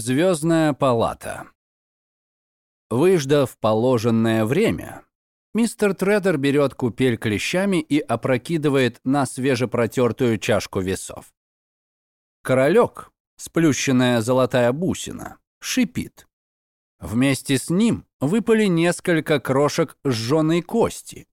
Звездная палата. Выждав положенное время, мистер Тредер берет купель клещами и опрокидывает на свежепротертую чашку весов. Королек, сплющенная золотая бусина, шипит. Вместе с ним выпали несколько крошек сжженной кости.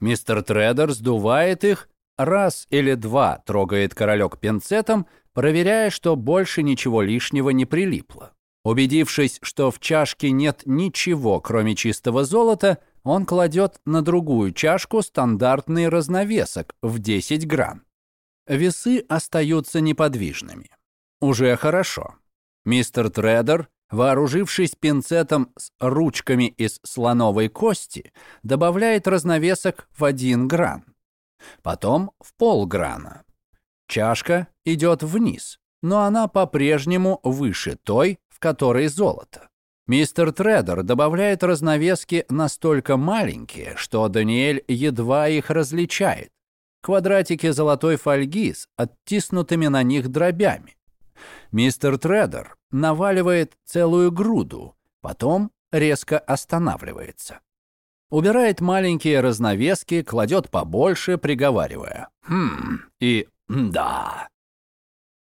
Мистер Тредер сдувает их, раз или два трогает королек пинцетом проверяя, что больше ничего лишнего не прилипло. Убедившись, что в чашке нет ничего, кроме чистого золота, он кладет на другую чашку стандартный разновесок в 10 грамм. Весы остаются неподвижными. Уже хорошо. Мистер Тредер, вооружившись пинцетом с ручками из слоновой кости, добавляет разновесок в 1 грамм. Потом в полграна. Чашка идет вниз, но она по-прежнему выше той, в которой золото. Мистер Тредер добавляет разновески настолько маленькие, что Даниэль едва их различает. Квадратики золотой фольги с оттиснутыми на них дробями. Мистер Тредер наваливает целую груду, потом резко останавливается. Убирает маленькие разновески, кладет побольше, приговаривая «Хм» и да.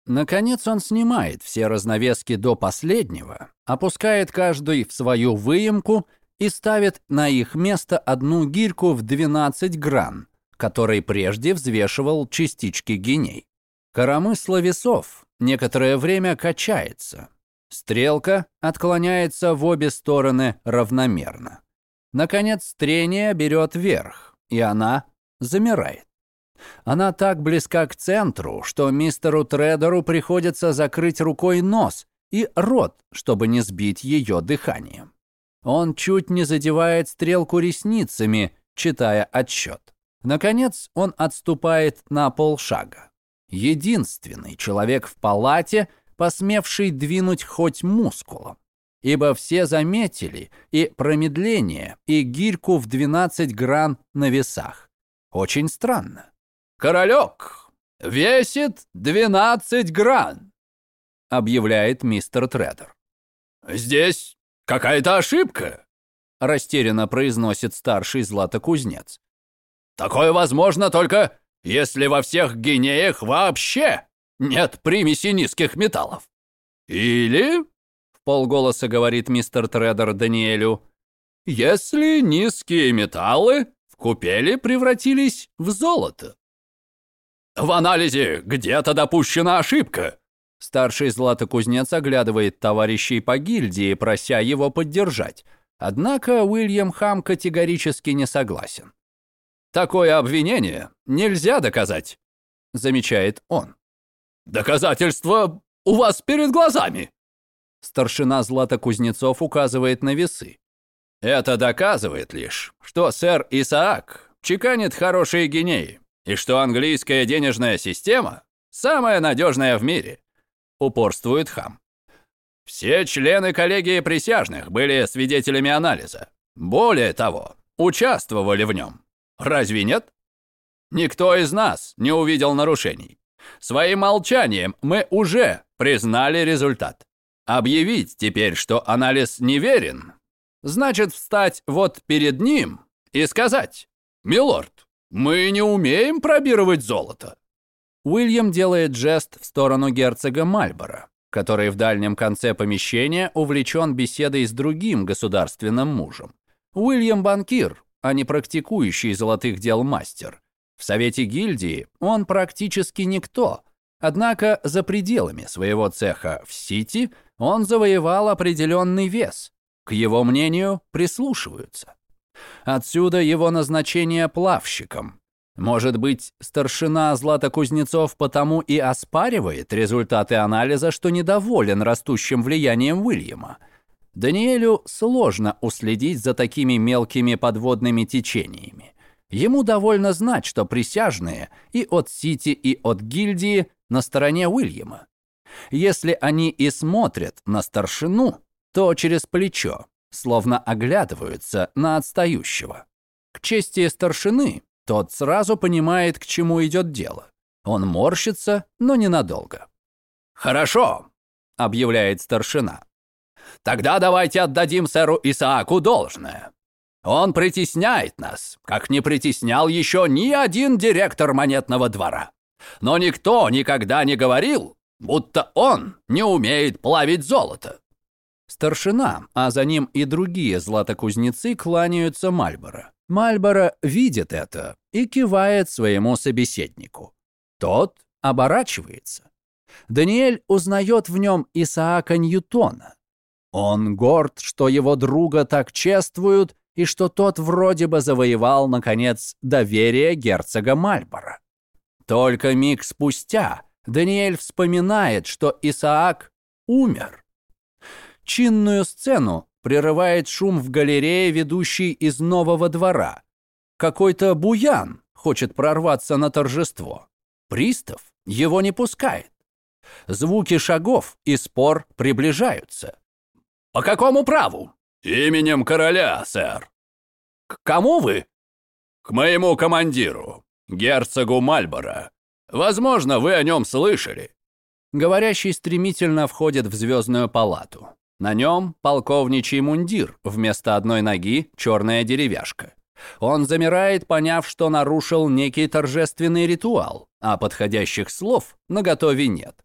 Наконец он снимает все разновески до последнего, опускает каждый в свою выемку и ставит на их место одну гирьку в 12 гран, которой прежде взвешивал частички геней. Коромысло весов некоторое время качается. Стрелка отклоняется в обе стороны равномерно. Наконец трение берет верх, и она замирает. Она так близка к центру, что мистеру Тредеру приходится закрыть рукой нос и рот, чтобы не сбить ее дыханием. Он чуть не задевает стрелку ресницами, читая отсчет. Наконец он отступает на полшага. Единственный человек в палате, посмевший двинуть хоть мускулом. Ибо все заметили и промедление, и гирьку в 12 гран на весах. Очень странно. «Королек весит 12 гран», — объявляет мистер Тредер. «Здесь какая-то ошибка», — растерянно произносит старший златокузнец. «Такое возможно только, если во всех гинеях вообще нет примеси низких металлов. Или, — в полголоса говорит мистер Тредер Даниэлю, — если низкие металлы в купели превратились в золото. В анализе где-то допущена ошибка. Старший златокузнец оглядывает товарищей по гильдии, прося его поддержать. Однако Уильям Хам категорически не согласен. «Такое обвинение нельзя доказать», — замечает он. «Доказательства у вас перед глазами!» Старшина Златокузнецов указывает на весы. «Это доказывает лишь, что сэр Исаак чеканит хорошие гинеи и что английская денежная система самая надежная в мире, упорствует Хам. Все члены коллегии присяжных были свидетелями анализа. Более того, участвовали в нем. Разве нет? Никто из нас не увидел нарушений. Своим молчанием мы уже признали результат. Объявить теперь, что анализ неверен, значит встать вот перед ним и сказать, «Милорд, мы не умеем пробировать золото. Уильям делает жест в сторону герцога Мальборо, который в дальнем конце помещения увлечен беседой с другим государственным мужем. Уильям банкир, а не практикующий золотых дел мастер. В совете гильдии он практически никто, однако за пределами своего цеха в Сити он завоевал определенный вес. К его мнению прислушиваются. Отсюда его назначение плавщиком. Может быть, старшина Златокузнецов потому и оспаривает результаты анализа, что недоволен растущим влиянием Уильяма. Даниэлю сложно уследить за такими мелкими подводными течениями. Ему довольно знать, что присяжные и от Сити, и от гильдии на стороне Уильяма. Если они и смотрят на старшину, то через плечо, словно оглядываются на отстающего. К чести старшины, тот сразу понимает, к чему идет дело. Он морщится, но ненадолго. «Хорошо», — объявляет старшина. Тогда давайте отдадим сэру Исааку должное. Он притесняет нас, как не притеснял еще ни один директор монетного двора. Но никто никогда не говорил, будто он не умеет плавить золото. Старшина, а за ним и другие златокузнецы кланяются Мальборо. Мальборо видит это и кивает своему собеседнику. Тот оборачивается. Даниэль узнает в нем Исаака Ньютона. Он горд, что его друга так чествуют, и что тот вроде бы завоевал, наконец, доверие герцога Мальбора. Только миг спустя Даниэль вспоминает, что Исаак умер. Чинную сцену прерывает шум в галерее, ведущей из нового двора. Какой-то буян хочет прорваться на торжество. Пристав его не пускает. Звуки шагов и спор приближаются. «По какому праву?» «Именем короля, сэр». «К кому вы?» «К моему командиру, герцогу Мальборо. Возможно, вы о нем слышали». Говорящий стремительно входит в звездную палату. На нем полковничий мундир, вместо одной ноги черная деревяшка. Он замирает, поняв, что нарушил некий торжественный ритуал, а подходящих слов наготове нет.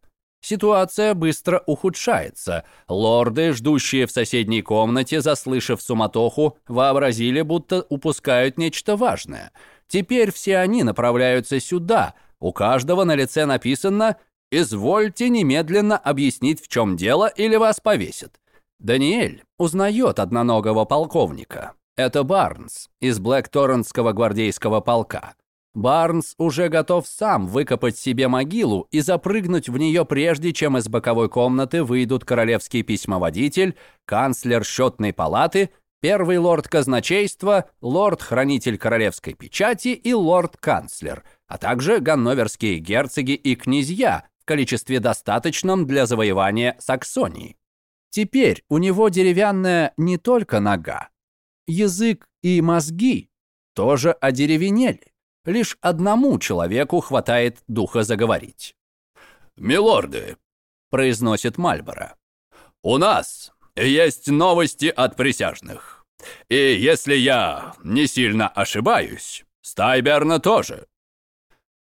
Ситуация быстро ухудшается. Лорды, ждущие в соседней комнате, заслышав суматоху, вообразили, будто упускают нечто важное. Теперь все они направляются сюда. У каждого на лице написано «Извольте немедленно объяснить, в чем дело, или вас повесят». Даниэль узнает одноногого полковника. Это Барнс из Блэкторренского гвардейского полка. Барнс уже готов сам выкопать себе могилу и запрыгнуть в нее прежде, чем из боковой комнаты выйдут королевский письмоводитель, канцлер счетной палаты, первый лорд казначейства, лорд-хранитель королевской печати и лорд-канцлер, а также ганноверские герцоги и князья в количестве достаточном для завоевания Саксонии. Теперь у него деревянная не только нога. Язык и мозги тоже одеревенели. Лишь одному человеку хватает духа заговорить. «Милорды», — произносит Мальборо, — «у нас есть новости от присяжных. И если я не сильно ошибаюсь, Стайберна тоже».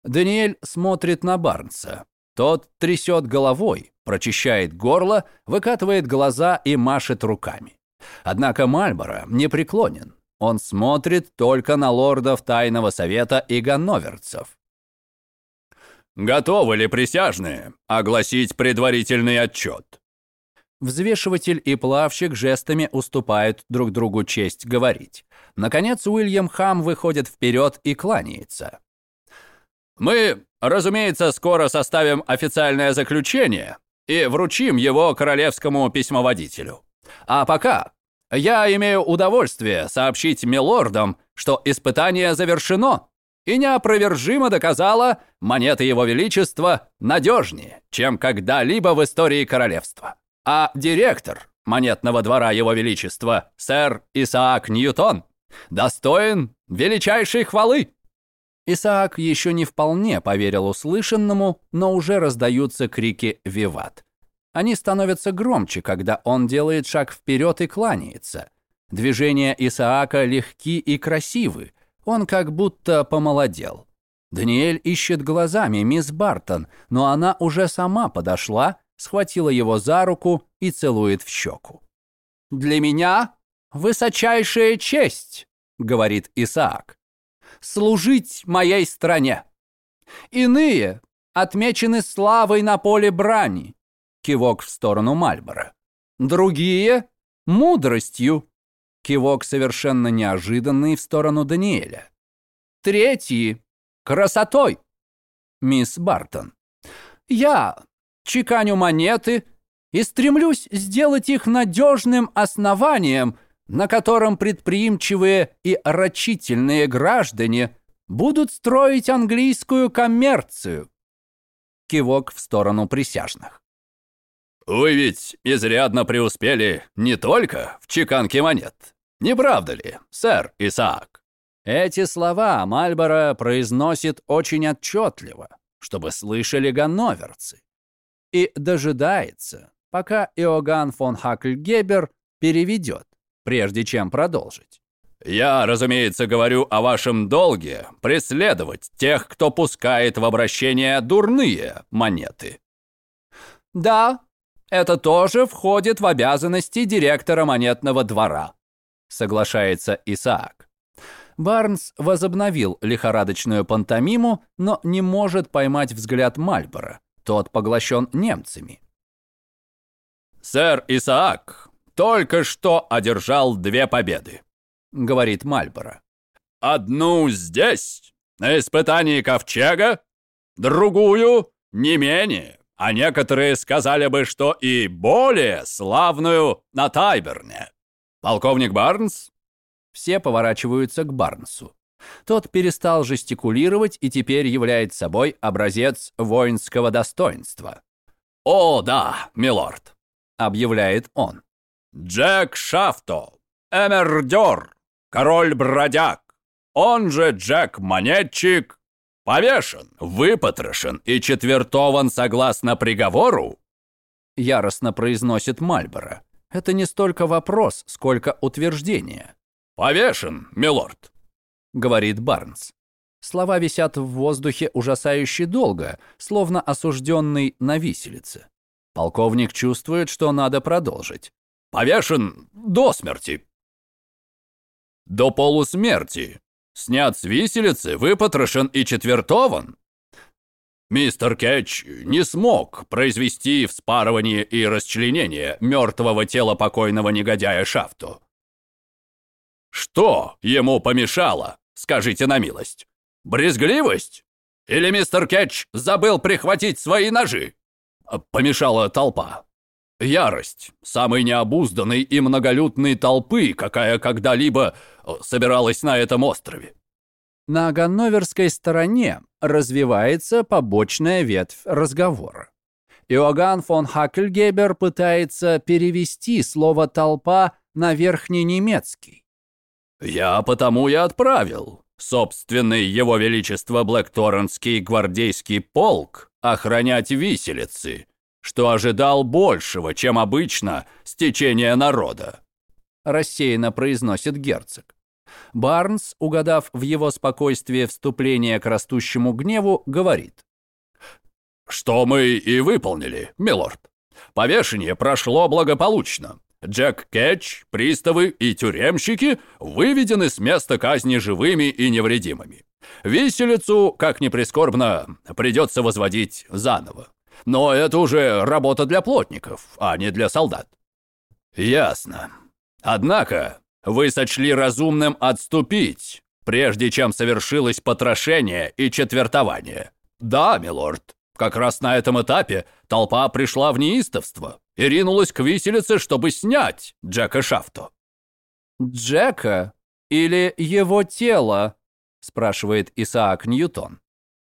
Даниэль смотрит на Барнса. Тот трясет головой, прочищает горло, выкатывает глаза и машет руками. Однако Мальборо не преклонен. Он смотрит только на лордов Тайного Совета и ганноверцев. «Готовы ли присяжные огласить предварительный отчет?» Взвешиватель и плавщик жестами уступают друг другу честь говорить. Наконец Уильям Хам выходит вперед и кланяется. «Мы, разумеется, скоро составим официальное заключение и вручим его королевскому письмоводителю. А пока я имею удовольствие сообщить милордам, что испытание завершено и неопровержимо доказало, монеты Его Величества надежнее, чем когда-либо в истории королевства. А директор монетного двора Его Величества, сэр Исаак Ньютон, достоин величайшей хвалы. Исаак еще не вполне поверил услышанному, но уже раздаются крики «Виват!». Они становятся громче, когда он делает шаг вперед и кланяется. Движения Исаака легки и красивы. Он как будто помолодел. Даниэль ищет глазами мисс Бартон, но она уже сама подошла, схватила его за руку и целует в щеку. «Для меня высочайшая честь», — говорит Исаак, — «служить моей стране. Иные отмечены славой на поле брани, Кивок в сторону Мальбора. Другие — мудростью. Кивок совершенно неожиданный в сторону Даниэля. Третьи — красотой. Мисс Бартон. Я чеканю монеты и стремлюсь сделать их надежным основанием, на котором предприимчивые и рачительные граждане будут строить английскую коммерцию. Кивок в сторону присяжных. Вы ведь изрядно преуспели не только в чеканке монет. Не правда ли, сэр Исаак? Эти слова Мальборо произносит очень отчетливо, чтобы слышали ганноверцы. И дожидается, пока Иоганн фон Хакльгебер переведет, прежде чем продолжить. «Я, разумеется, говорю о вашем долге преследовать тех, кто пускает в обращение дурные монеты». «Да, это тоже входит в обязанности директора монетного двора», соглашается Исаак. Барнс возобновил лихорадочную пантомиму, но не может поймать взгляд Мальбора. Тот поглощен немцами. «Сэр Исаак только что одержал две победы», — говорит Мальборо. «Одну здесь, на испытании ковчега, другую не менее, а некоторые сказали бы, что и более славную на Тайберне. Полковник Барнс?» Все поворачиваются к Барнсу. Тот перестал жестикулировать и теперь является собой образец воинского достоинства. «О, да, милорд», — объявляет он. «Джек Шафто, эмердер, король-бродяг, он же Джек-монетчик, повешен, выпотрошен и четвертован согласно приговору?» Яростно произносит Мальборо. Это не столько вопрос, сколько утверждение. «Повешен, милорд», — говорит Барнс. Слова висят в воздухе ужасающе долго, словно осужденный на виселице. Полковник чувствует, что надо продолжить. «Повешен до смерти». «До полусмерти. Снят с виселицы, выпотрошен и четвертован». Мистер Кетч не смог произвести вспарывание и расчленение мертвого тела покойного негодяя Шафту. Что ему помешало, скажите на милость? Брезгливость? Или мистер Кетч забыл прихватить свои ножи? Помешала толпа. Ярость самой необузданной и многолюдной толпы, какая когда-либо э, собиралась на этом острове. На ганноверской стороне развивается побочная ветвь разговора. Иоганн фон Хакельгебер пытается перевести слово «толпа» на верхненемецкий. «Я потому и отправил собственный его величество Блэкторренский гвардейский полк охранять виселицы, что ожидал большего, чем обычно, стечения народа», рассеянно произносит герцог. Барнс, угадав в его спокойствии вступление к растущему гневу, говорит. «Что мы и выполнили, милорд. Повешение прошло благополучно. Джек Кетч, приставы и тюремщики выведены с места казни живыми и невредимыми. Виселицу, как ни прискорбно, придется возводить заново. Но это уже работа для плотников, а не для солдат. Ясно. Однако вы сочли разумным отступить, прежде чем совершилось потрошение и четвертование. Да, милорд, как раз на этом этапе толпа пришла в неистовство и ринулась к виселице, чтобы снять Джека Шафту. «Джека или его тело?» – спрашивает Исаак Ньютон.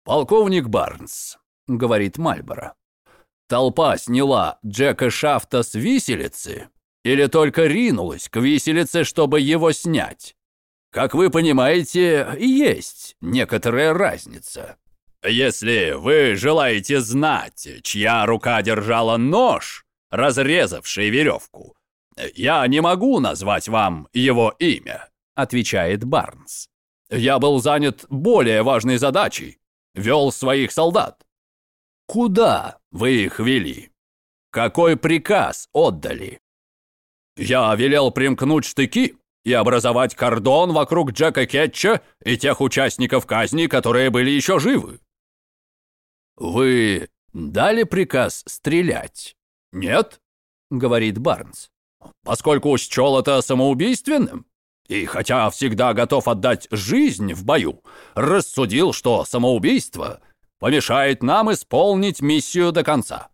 «Полковник Барнс», – говорит Мальборо. «Толпа сняла Джека Шафта с виселицы или только ринулась к виселице, чтобы его снять? Как вы понимаете, есть некоторая разница. Если вы желаете знать, чья рука держала нож, разрезавший веревку. «Я не могу назвать вам его имя», — отвечает Барнс. «Я был занят более важной задачей. Вел своих солдат». «Куда вы их вели? Какой приказ отдали?» «Я велел примкнуть штыки и образовать кордон вокруг Джека Кетча и тех участников казни, которые были еще живы». «Вы дали приказ стрелять?» «Нет», — говорит Барнс, «поскольку счел это самоубийственным, и хотя всегда готов отдать жизнь в бою, рассудил, что самоубийство помешает нам исполнить миссию до конца.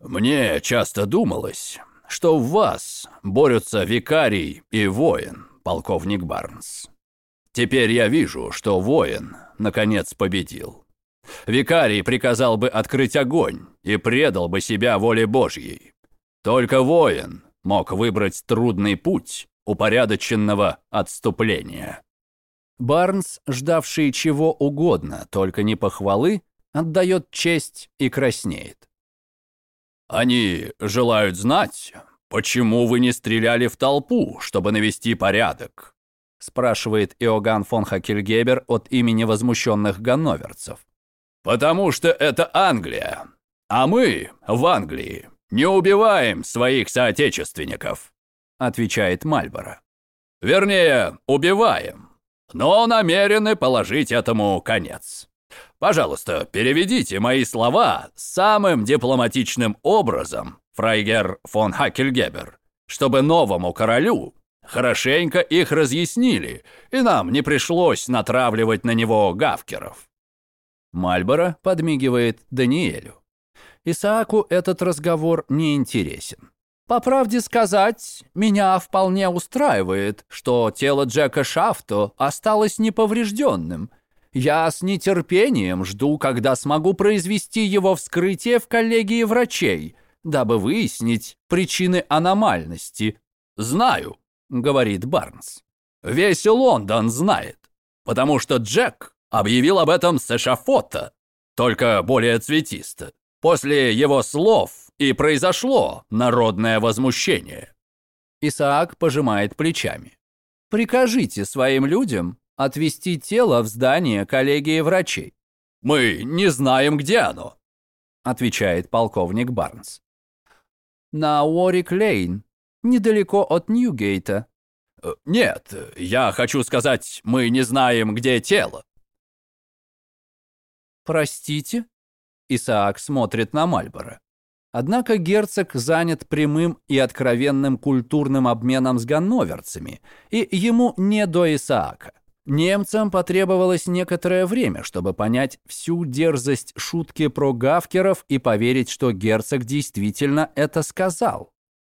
Мне часто думалось, что в вас борются викарий и воин, полковник Барнс. Теперь я вижу, что воин, наконец, победил. Викарий приказал бы открыть огонь и предал бы себя воле Божьей. Только воин мог выбрать трудный путь упорядоченного отступления. Барнс, ждавший чего угодно, только не похвалы, отдает честь и краснеет. Они желают знать, почему вы не стреляли в толпу, чтобы навести порядок, спрашивает Иоганн фон Хакельгебер от имени возмущенных ганноверцев. «Потому что это Англия, а мы в Англии не убиваем своих соотечественников», отвечает Мальборо. «Вернее, убиваем, но намерены положить этому конец. Пожалуйста, переведите мои слова самым дипломатичным образом, фрайгер фон Хакельгебер, чтобы новому королю хорошенько их разъяснили, и нам не пришлось натравливать на него гавкеров». Мальборо подмигивает Даниэлю. Исааку этот разговор не интересен. По правде сказать, меня вполне устраивает, что тело Джека Шафто осталось неповрежденным. Я с нетерпением жду, когда смогу произвести его вскрытие в коллегии врачей, дабы выяснить причины аномальности. «Знаю», — говорит Барнс. «Весь Лондон знает, потому что Джек объявил об этом с эшафота, только более цветисто. После его слов и произошло народное возмущение. Исаак пожимает плечами. Прикажите своим людям отвезти тело в здание коллегии врачей. Мы не знаем, где оно, отвечает полковник Барнс. На Уорик-Лейн, недалеко от Ньюгейта. Э, нет, я хочу сказать, мы не знаем, где тело. Простите? Исаак смотрит на Мальборо. Однако герцог занят прямым и откровенным культурным обменом с ганноверцами, и ему не до Исаака. Немцам потребовалось некоторое время, чтобы понять всю дерзость шутки про гавкеров и поверить, что герцог действительно это сказал.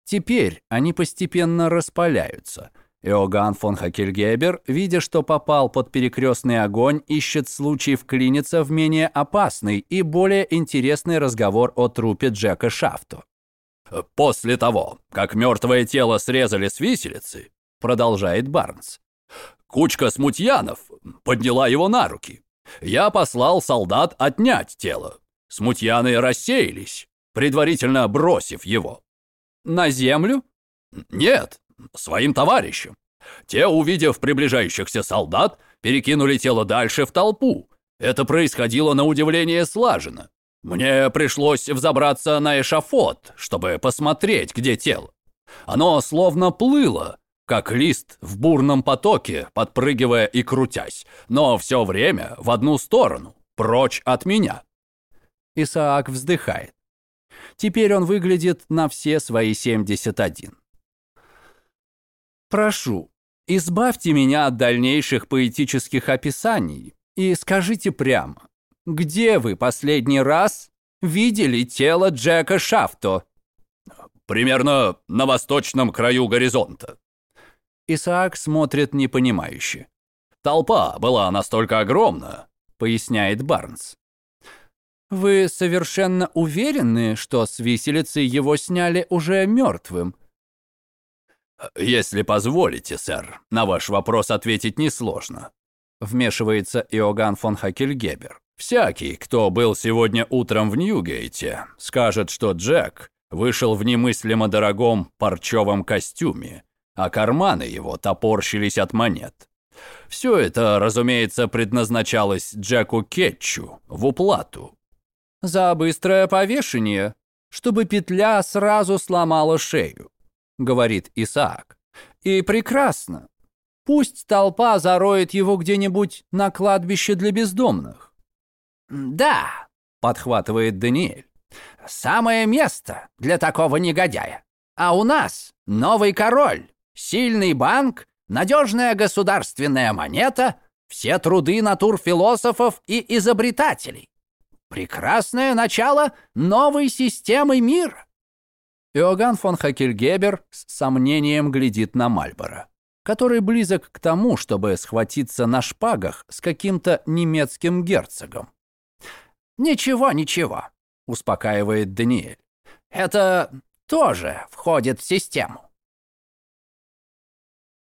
Теперь они постепенно распаляются – Иоганн фон Хакельгебер, видя, что попал под перекрестный огонь, ищет случай вклиниться в менее опасный и более интересный разговор о трупе Джека Шафту. «После того, как мертвое тело срезали с виселицы», продолжает Барнс, кучка смутьянов подняла его на руки. Я послал солдат отнять тело. Смутьяны рассеялись, предварительно бросив его. «На землю?» «Нет, своим товарищам. Те, увидев приближающихся солдат, перекинули тело дальше в толпу. Это происходило на удивление слаженно. Мне пришлось взобраться на эшафот, чтобы посмотреть, где тело. Оно словно плыло, как лист в бурном потоке, подпрыгивая и крутясь, но все время в одну сторону, прочь от меня. Исаак вздыхает. Теперь он выглядит на все свои 71. Прошу, избавьте меня от дальнейших поэтических описаний и скажите прямо, где вы последний раз видели тело Джека Шафто? Примерно на восточном краю горизонта. Исаак смотрит непонимающе. Толпа была настолько огромна, поясняет Барнс. Вы совершенно уверены, что с виселицы его сняли уже мертвым? «Если позволите, сэр, на ваш вопрос ответить несложно», вмешивается Иоганн фон Хакельгебер. «Всякий, кто был сегодня утром в Ньюгейте, скажет, что Джек вышел в немыслимо дорогом парчевом костюме, а карманы его топорщились от монет. Все это, разумеется, предназначалось Джеку Кетчу в уплату. За быстрое повешение, чтобы петля сразу сломала шею говорит Исаак. И прекрасно. Пусть толпа зароет его где-нибудь на кладбище для бездомных. Да, подхватывает Даниэль. Самое место для такого негодяя. А у нас новый король, сильный банк, надежная государственная монета, все труды натурфилософов и изобретателей. Прекрасное начало новой системы мира. Иоганн фон Хакельгебер с сомнением глядит на Мальборо, который близок к тому, чтобы схватиться на шпагах с каким-то немецким герцогом. «Ничего, ничего», — успокаивает Даниэль. «Это тоже входит в систему.